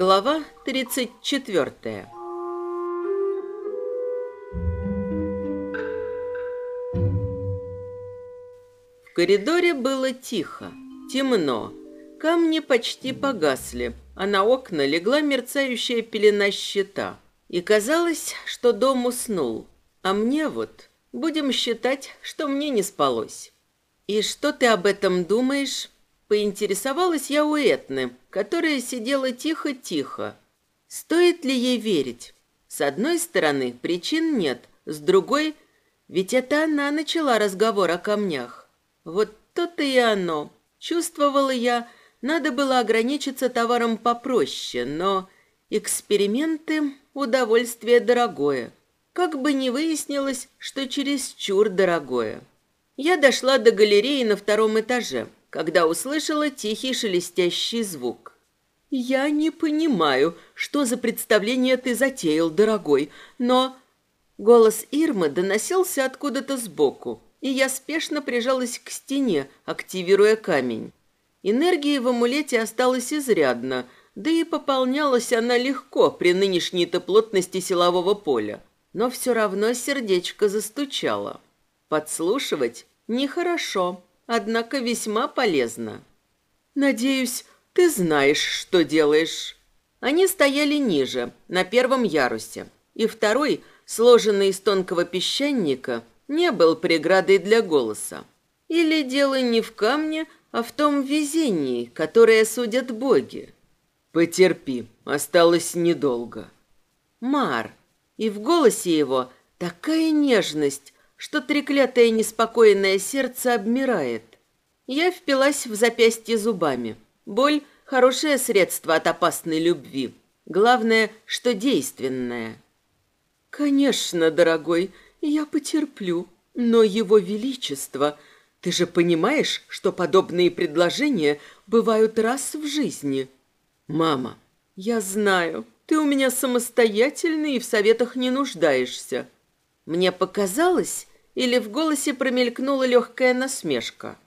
Глава 34 В коридоре было тихо, темно. Камни почти погасли, а на окна легла мерцающая пелена щита. И казалось, что дом уснул. А мне вот, будем считать, что мне не спалось. «И что ты об этом думаешь?» Поинтересовалась я у Этны, которая сидела тихо-тихо. Стоит ли ей верить? С одной стороны, причин нет, с другой, ведь это она начала разговор о камнях. Вот то-то и оно. Чувствовала я, надо было ограничиться товаром попроще, но эксперименты – удовольствие дорогое. Как бы ни выяснилось, что чересчур дорогое. Я дошла до галереи на втором этаже – когда услышала тихий шелестящий звук. «Я не понимаю, что за представление ты затеял, дорогой, но...» Голос Ирмы доносился откуда-то сбоку, и я спешно прижалась к стене, активируя камень. Энергии в амулете осталось изрядно, да и пополнялась она легко при нынешней-то плотности силового поля. Но все равно сердечко застучало. Подслушивать нехорошо однако весьма полезно. Надеюсь, ты знаешь, что делаешь. Они стояли ниже, на первом ярусе, и второй, сложенный из тонкого песчаника, не был преградой для голоса. Или дело не в камне, а в том везении, которое судят боги. Потерпи, осталось недолго. Мар, и в голосе его такая нежность, что треклятое неспокойное сердце обмирает. Я впилась в запястье зубами. Боль – хорошее средство от опасной любви. Главное, что действенное. Конечно, дорогой, я потерплю, но его величество... Ты же понимаешь, что подобные предложения бывают раз в жизни? Мама, я знаю, ты у меня самостоятельный и в советах не нуждаешься. Мне показалось, или в голосе промелькнула легкая насмешка.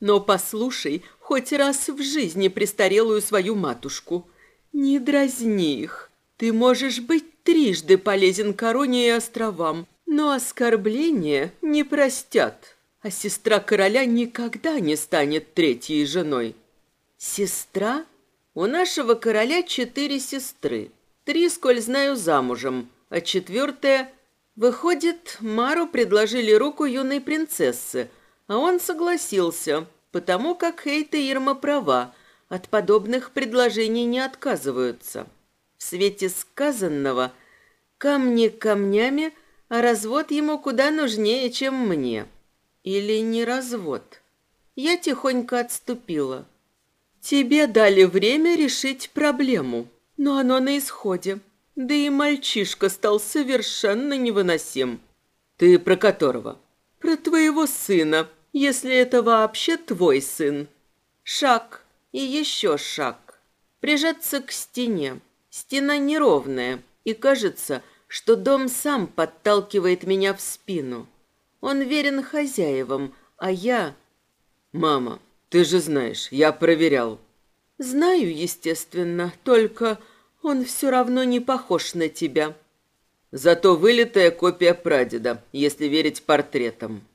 Но послушай хоть раз в жизни престарелую свою матушку. Не дразни их. Ты можешь быть трижды полезен короне и островам, но оскорбления не простят. А сестра короля никогда не станет третьей женой. Сестра? У нашего короля четыре сестры. Три, сколь знаю, замужем, а четвертая Выходит, Мару предложили руку юной принцессы, а он согласился, потому как Хейта Ирма права, от подобных предложений не отказываются. В свете сказанного камни камнями, а развод ему куда нужнее, чем мне. Или не развод. Я тихонько отступила. Тебе дали время решить проблему, но оно на исходе. Да и мальчишка стал совершенно невыносим. Ты про которого? Про твоего сына, если это вообще твой сын. Шаг и еще шаг. Прижаться к стене. Стена неровная, и кажется, что дом сам подталкивает меня в спину. Он верен хозяевам, а я... Мама, ты же знаешь, я проверял. Знаю, естественно, только он все равно не похож на тебя. Зато вылитая копия прадеда, если верить портретам.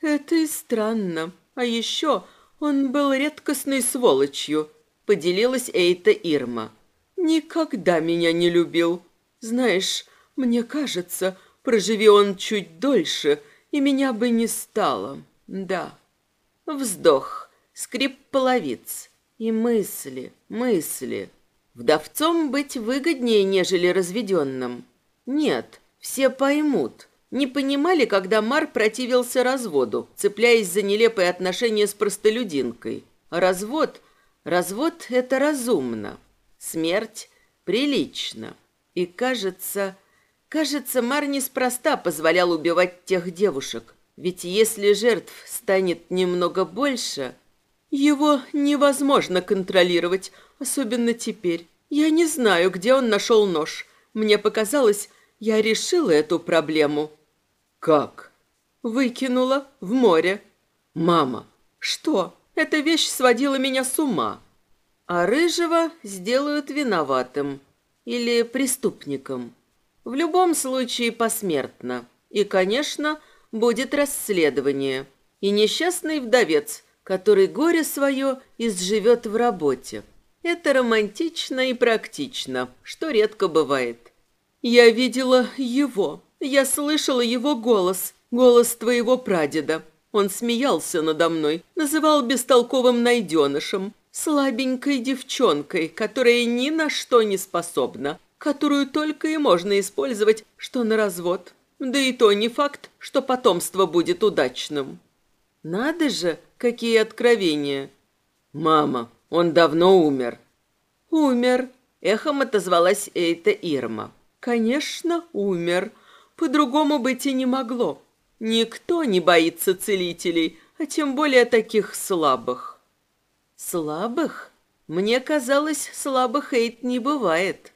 Это и странно. А еще он был редкостной сволочью, поделилась Эйта Ирма. Никогда меня не любил. Знаешь, мне кажется, проживи он чуть дольше, и меня бы не стало. Да. Вздох, скрип половиц и мысли, мысли. Вдовцом быть выгоднее, нежели разведенным. Нет, все поймут. Не понимали, когда Мар противился разводу, цепляясь за нелепые отношения с простолюдинкой. Развод... Развод — это разумно. Смерть — прилично. И кажется... Кажется, Мар неспроста позволял убивать тех девушек. Ведь если жертв станет немного больше... Его невозможно контролировать, особенно теперь. Я не знаю, где он нашел нож. Мне показалось, я решила эту проблему. Как? Выкинула в море. Мама. Что? Эта вещь сводила меня с ума. А рыжего сделают виноватым или преступником. В любом случае посмертно. И, конечно, будет расследование. И несчастный вдовец, который горе свое изживет в работе. Это романтично и практично, что редко бывает. Я видела его, я слышала его голос, голос твоего прадеда. Он смеялся надо мной, называл бестолковым найденышем, слабенькой девчонкой, которая ни на что не способна, которую только и можно использовать, что на развод. Да и то не факт, что потомство будет удачным. Надо же, какие откровения. Мама, он давно умер. Умер, эхом отозвалась Эйта Ирма. Конечно, умер. По-другому быть и не могло. Никто не боится целителей, а тем более таких слабых. Слабых? Мне казалось, слабых Эйт не бывает.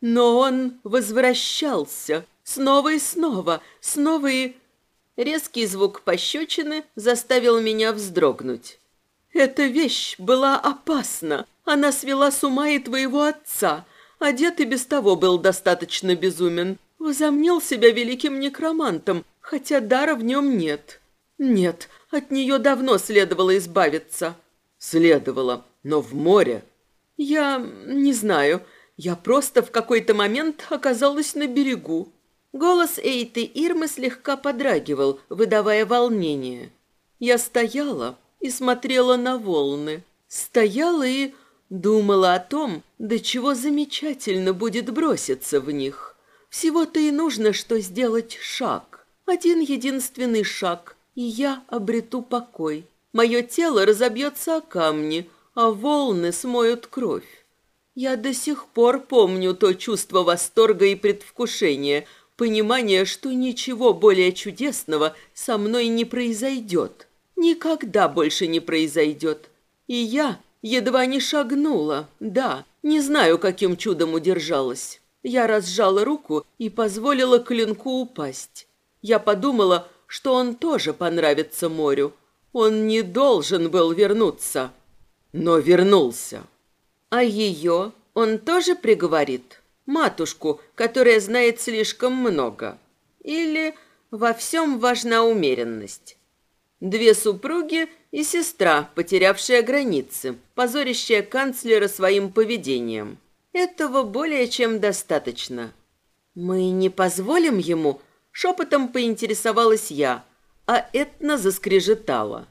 Но он возвращался снова и снова, снова и... Резкий звук пощечины заставил меня вздрогнуть. Эта вещь была опасна. Она свела с ума и твоего отца, дед и без того был достаточно безумен. Возомнил себя великим некромантом, хотя дара в нем нет. Нет, от нее давно следовало избавиться. Следовало, но в море... Я не знаю, я просто в какой-то момент оказалась на берегу. Голос Эйты Ирмы слегка подрагивал, выдавая волнение. Я стояла и смотрела на волны. Стояла и думала о том, до чего замечательно будет броситься в них. Всего-то и нужно, что сделать шаг. Один единственный шаг, и я обрету покой. Мое тело разобьется о камни, а волны смоют кровь. Я до сих пор помню то чувство восторга и предвкушения, понимание, что ничего более чудесного со мной не произойдет. Никогда больше не произойдет. И я едва не шагнула, да, не знаю, каким чудом удержалась. Я разжала руку и позволила клинку упасть. Я подумала, что он тоже понравится морю. Он не должен был вернуться, но вернулся. А ее он тоже приговорит? Матушку, которая знает слишком много? Или во всем важна умеренность? Две супруги и сестра, потерявшая границы, позорящая канцлера своим поведением. Этого более чем достаточно. Мы не позволим ему, шепотом поинтересовалась я, а Этна заскрежетала.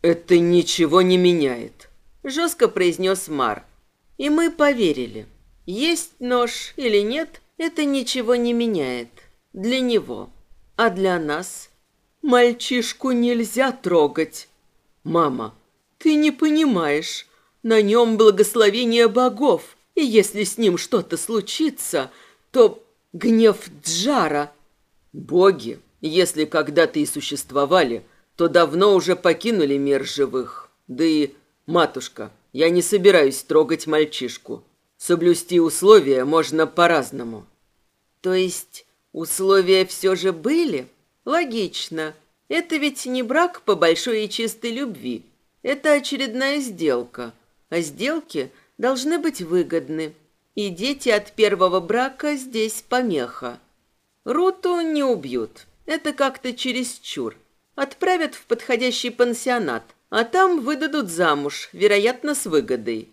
«Это ничего не меняет», — жестко произнес Мар. И мы поверили. Есть нож или нет, это ничего не меняет. Для него. А для нас? Мальчишку нельзя трогать. Мама, ты не понимаешь. На нем благословение богов. И если с ним что-то случится, то гнев Джара... Боги, если когда-то и существовали, то давно уже покинули мир живых. Да и, матушка, я не собираюсь трогать мальчишку. Соблюсти условия можно по-разному. То есть условия все же были? Логично. Это ведь не брак по большой и чистой любви. Это очередная сделка. А сделки должны быть выгодны. И дети от первого брака здесь помеха. Руту не убьют. Это как-то чересчур. Отправят в подходящий пансионат – а там выдадут замуж, вероятно, с выгодой.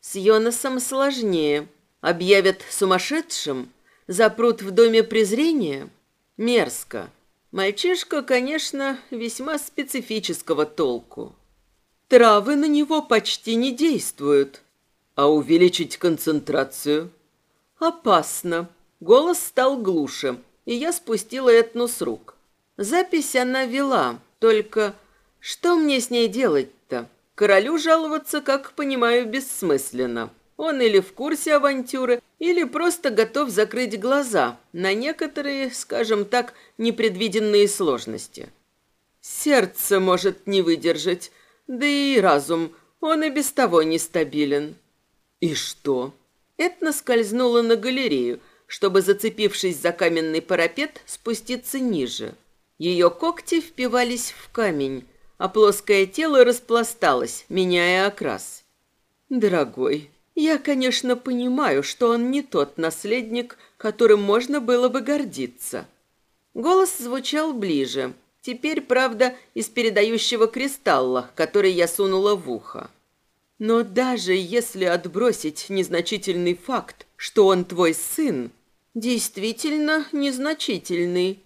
С Йонасом сложнее. Объявят сумасшедшим, запрут в доме презрения. Мерзко. Мальчишка, конечно, весьма специфического толку. Травы на него почти не действуют. А увеличить концентрацию? Опасно. Голос стал глуше, и я спустила Этну с рук. Запись она вела, только что мне с ней делать-то? Королю жаловаться, как понимаю, бессмысленно. Он или в курсе авантюры, или просто готов закрыть глаза на некоторые, скажем так, непредвиденные сложности. Сердце может не выдержать. Да и разум, он и без того нестабилен. И что? Этна скользнула на галерею, чтобы, зацепившись за каменный парапет, спуститься ниже. Ее когти впивались в камень, а плоское тело распласталось, меняя окрас. «Дорогой, я, конечно, понимаю, что он не тот наследник, которым можно было бы гордиться». Голос звучал ближе, теперь, правда, из передающего кристалла, который я сунула в ухо. Но даже если отбросить незначительный факт, что он твой сын, действительно незначительный,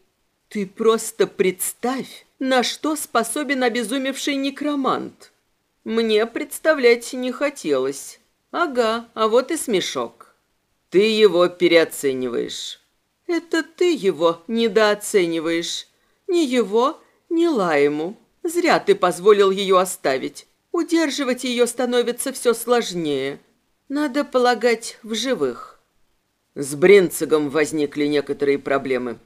ты просто представь, на что способен обезумевший некромант. Мне представлять не хотелось. Ага, а вот и смешок. Ты его переоцениваешь. Это ты его недооцениваешь. Ни его, ни Лайму. Зря ты позволил ее оставить. Удерживать ее становится все сложнее. Надо полагать, в живых. С Бринцигом возникли некоторые проблемы.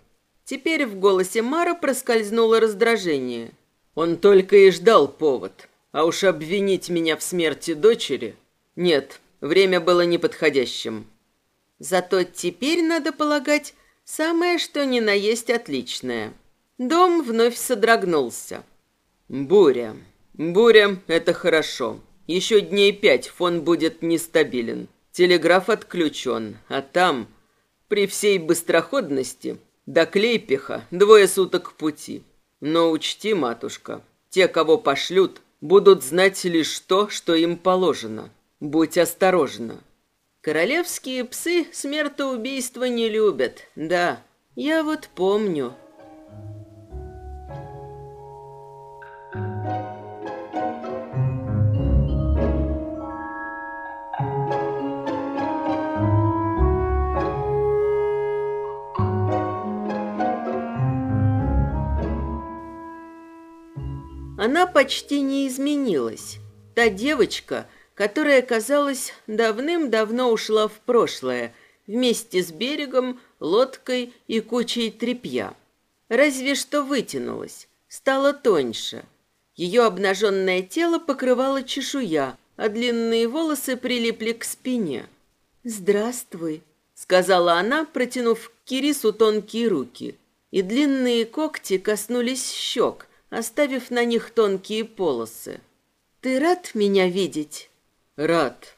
Теперь в голосе Мара проскользнуло раздражение. Он только и ждал повод. А уж обвинить меня в смерти дочери... Нет, время было неподходящим. Зато теперь, надо полагать, самое что ни на есть отличное. Дом вновь содрогнулся. Буря. Буря — это хорошо. Еще дней пять фон будет нестабилен. Телеграф отключен, а там, при всей быстроходности, до Клейпиха двое суток пути. Но учти, матушка, те, кого пошлют, будут знать лишь то, что им положено. Будь осторожна. Королевские псы смертоубийства не любят, да. Я вот помню. Она почти не изменилась. Та девочка, которая, казалось, давным-давно ушла в прошлое, вместе с берегом, лодкой и кучей тряпья. Разве что вытянулась, стала тоньше. Ее обнаженное тело покрывало чешуя, а длинные волосы прилипли к спине. «Здравствуй», — сказала она, протянув к Кирису тонкие руки, и длинные когти коснулись щек, оставив на них тонкие полосы. «Ты рад меня видеть?» «Рад».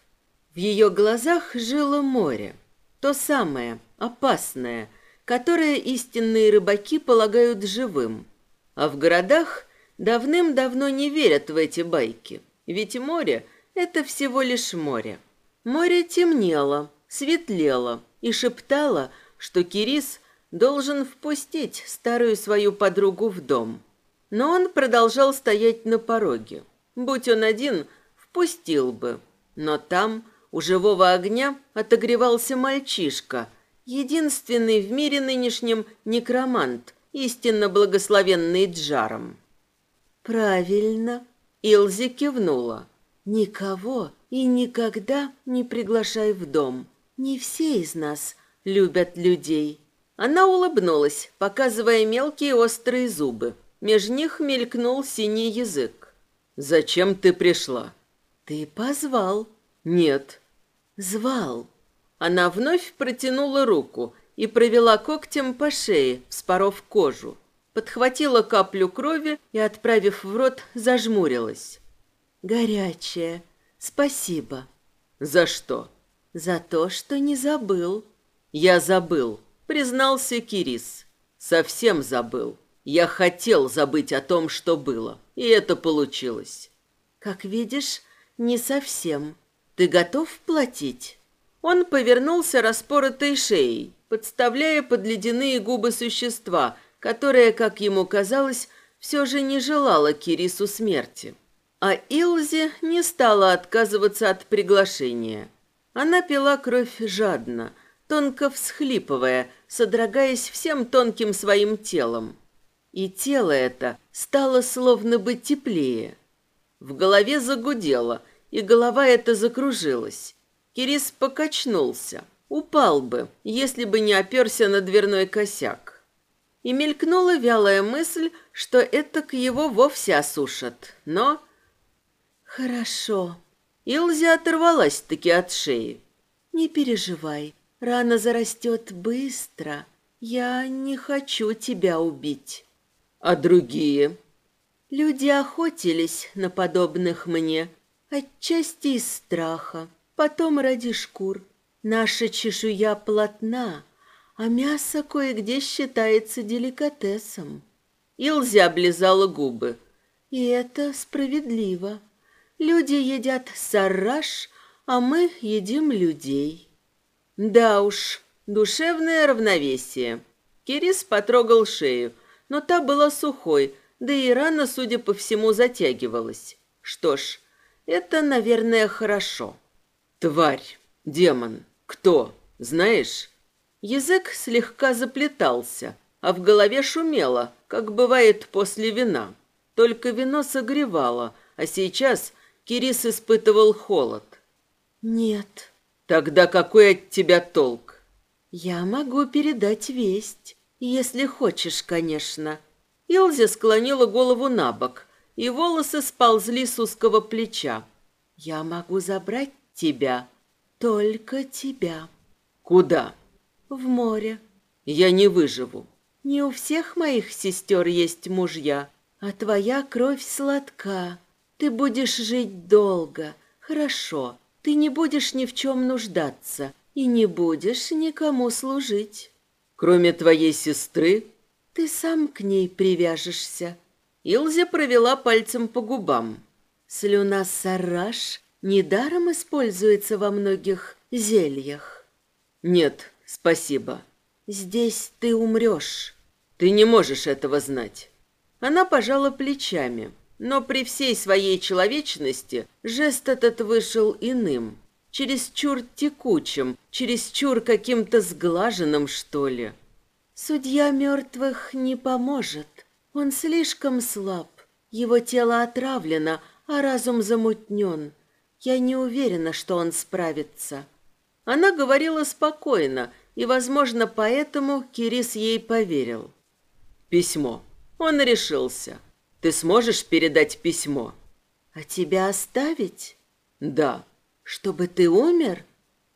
В ее глазах жило море. То самое, опасное, которое истинные рыбаки полагают живым. А в городах давным-давно не верят в эти байки. Ведь море — это всего лишь море. Море темнело, светлело и шептало, что Кирис должен впустить старую свою подругу в дом. Но он продолжал стоять на пороге. Будь он один, впустил бы. Но там, у живого огня, отогревался мальчишка, единственный в мире нынешнем некромант, истинно благословенный Джаром. «Правильно», — Илзи кивнула. «Никого и никогда не приглашай в дом. Не все из нас любят людей». Она улыбнулась, показывая мелкие острые зубы. Меж них мелькнул синий язык. «Зачем ты пришла?» «Ты позвал». «Нет». «Звал». Она вновь протянула руку и провела когтем по шее, вспоров кожу. Подхватила каплю крови и, отправив в рот, зажмурилась. «Горячая. Спасибо». «За что?» «За то, что не забыл». «Я забыл», — признался Кирис. «Совсем забыл». Я хотел забыть о том, что было, и это получилось. Как видишь, не совсем. Ты готов платить? Он повернулся распоротой шеей, подставляя под ледяные губы существа, которое, как ему казалось, все же не желало Кирису смерти. А Илзе не стала отказываться от приглашения. Она пила кровь жадно, тонко всхлипывая, содрогаясь всем тонким своим телом. И тело это стало словно бы теплее. В голове загудело, и голова эта закружилась. Кирис покачнулся. Упал бы, если бы не оперся на дверной косяк. И мелькнула вялая мысль, что это к его вовсе осушат. Но Хорошо. Илзи оторвалась-таки от шеи. Не переживай, рана зарастет быстро. Я не хочу тебя убить. А другие? Люди охотились на подобных мне, отчасти из страха, потом ради шкур. Наша чешуя плотна, а мясо кое-где считается деликатесом. Илзи облизала губы. И это справедливо. Люди едят сарраж, а мы едим людей. Да уж, душевное равновесие. Кирис потрогал шею, но та была сухой, да и рана, судя по всему, затягивалась. Что ж, это, наверное, хорошо. Тварь, демон, кто, знаешь? Язык слегка заплетался, а в голове шумело, как бывает после вина. Только вино согревало, а сейчас Кирис испытывал холод. «Нет». «Тогда какой от тебя толк?» «Я могу передать весть, если хочешь, конечно». Илзи склонила голову на бок, и волосы сползли с узкого плеча. «Я могу забрать тебя, только тебя». «Куда?» «В море». «Я не выживу». «Не у всех моих сестер есть мужья, а твоя кровь сладка. Ты будешь жить долго, хорошо. Ты не будешь ни в чем нуждаться и не будешь никому служить». «Кроме твоей сестры?» Ты сам к ней привяжешься. Илзя провела пальцем по губам. Слюна сараш недаром используется во многих зельях. Нет, спасибо. Здесь ты умрешь. Ты не можешь этого знать. Она пожала плечами, но при всей своей человечности жест этот вышел иным, чересчур текучим, чересчур каким-то сглаженным, что ли. Судья мертвых не поможет. Он слишком слаб. Его тело отравлено, а разум замутнен. Я не уверена, что он справится. Она говорила спокойно, и, возможно, поэтому Кирис ей поверил. Письмо. Он решился. Ты сможешь передать письмо? А тебя оставить? Да. Чтобы ты умер?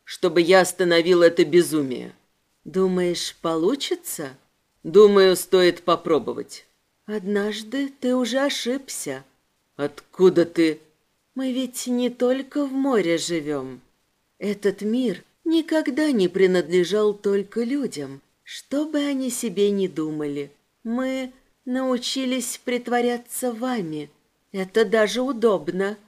Чтобы я остановил это безумие. Думаешь, получится? Думаю, стоит попробовать. Однажды ты уже ошибся. Откуда ты? Мы ведь не только в море живем. Этот мир никогда не принадлежал только людям, что бы они себе ни думали. Мы научились притворяться вами. Это даже удобно.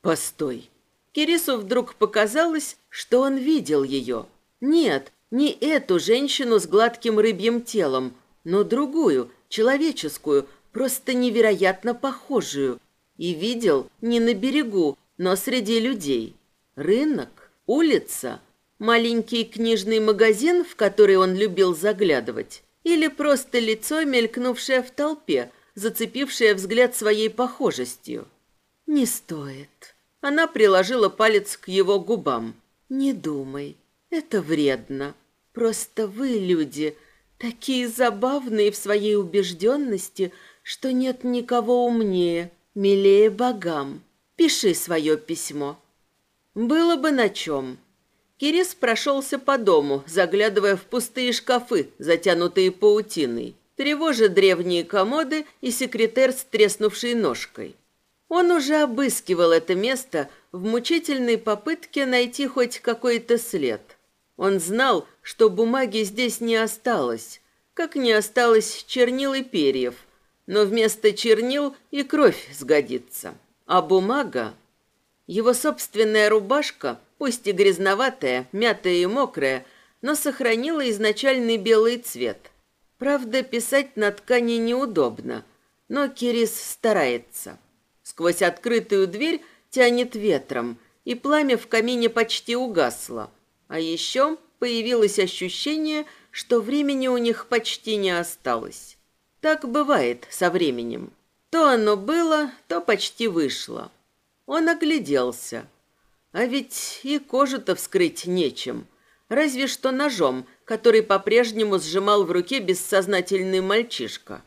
Постой. Кирису вдруг показалось, что он видел ее. Нет, не эту женщину с гладким рыбьим телом, но другую, человеческую, просто невероятно похожую. И видел не на берегу, но среди людей. Рынок, улица, маленький книжный магазин, в который он любил заглядывать, или просто лицо, мелькнувшее в толпе, зацепившее взгляд своей похожестью. «Не стоит». Она приложила палец к его губам. «Не думай. Это вредно. Просто вы, люди, такие забавные в своей убежденности, что нет никого умнее, милее богам. Пиши свое письмо. Было бы на чем. Кирис прошелся по дому, заглядывая в пустые шкафы, затянутые паутиной, тревожа древние комоды и секретер с треснувшей ножкой. Он уже обыскивал это место в мучительной попытке найти хоть какой-то след. Он знал, что бумаги здесь не осталось, как не осталось чернил и перьев, но вместо чернил и кровь сгодится. А бумага... Его собственная рубашка, пусть и грязноватая, мятая и мокрая, но сохранила изначальный белый цвет. Правда, писать на ткани неудобно, но Кирис старается. Сквозь открытую дверь тянет ветром, и пламя в камине почти угасло. А еще появилось ощущение, что времени у них почти не осталось. Так бывает со временем. То оно было, то почти вышло. Он огляделся. А ведь и кожу-то вскрыть нечем. Разве что ножом, который по-прежнему сжимал в руке бессознательный мальчишка.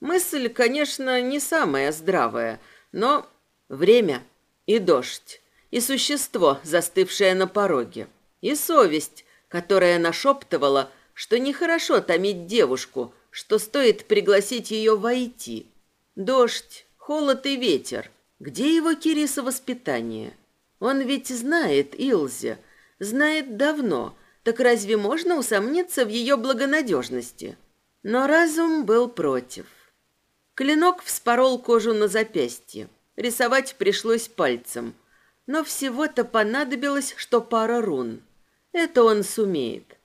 Мысль, конечно, не самая здравая, но время. И дождь, и существо, застывшее на пороге, и совесть, которая нашептывала, что нехорошо томить девушку, что стоит пригласить ее войти. Дождь, холод и ветер. Где его Кириса воспитание? Он ведь знает Илзе, знает давно, так разве можно усомниться в ее благонадежности? Но разум был против. Клинок вспорол кожу на запястье. Рисовать пришлось пальцем. Но всего-то понадобилось, что пара рун. Это он сумеет.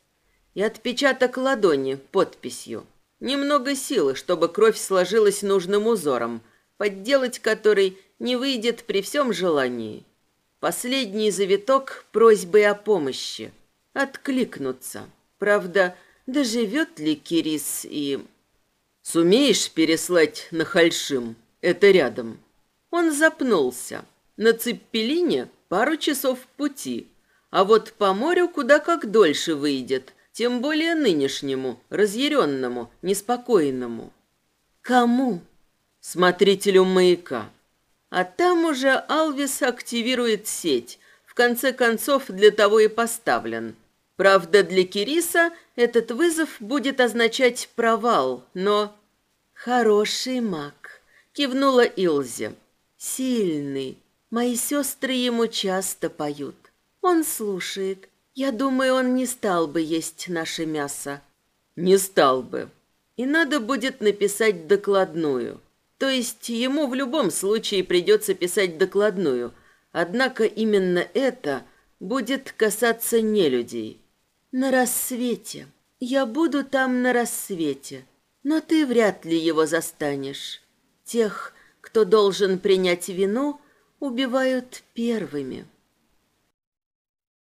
И отпечаток ладони подписью. Немного силы, чтобы кровь сложилась нужным узором, подделать который не выйдет при всем желании. Последний завиток просьбы о помощи. Откликнуться. Правда, доживет ли Кирис и... Сумеешь переслать на Хальшим? Это рядом. Он запнулся. На Цеппелине пару часов пути, а вот по морю куда как дольше выйдет, тем более нынешнему, разъяренному, неспокойному. Кому? Смотрителю маяка. А там уже Алвис активирует сеть, в конце концов для того и поставлен. Правда, для Кириса этот вызов будет означать провал, но... «Хороший маг», — кивнула Илзе. «Сильный. Мои сестры ему часто поют. Он слушает. Я думаю, он не стал бы есть наше мясо». «Не стал бы. И надо будет написать докладную. То есть ему в любом случае придется писать докладную. Однако именно это будет касаться нелюдей». «На рассвете. Я буду там на рассвете. Но ты вряд ли его застанешь. Тех, кто должен принять вину, убивают первыми».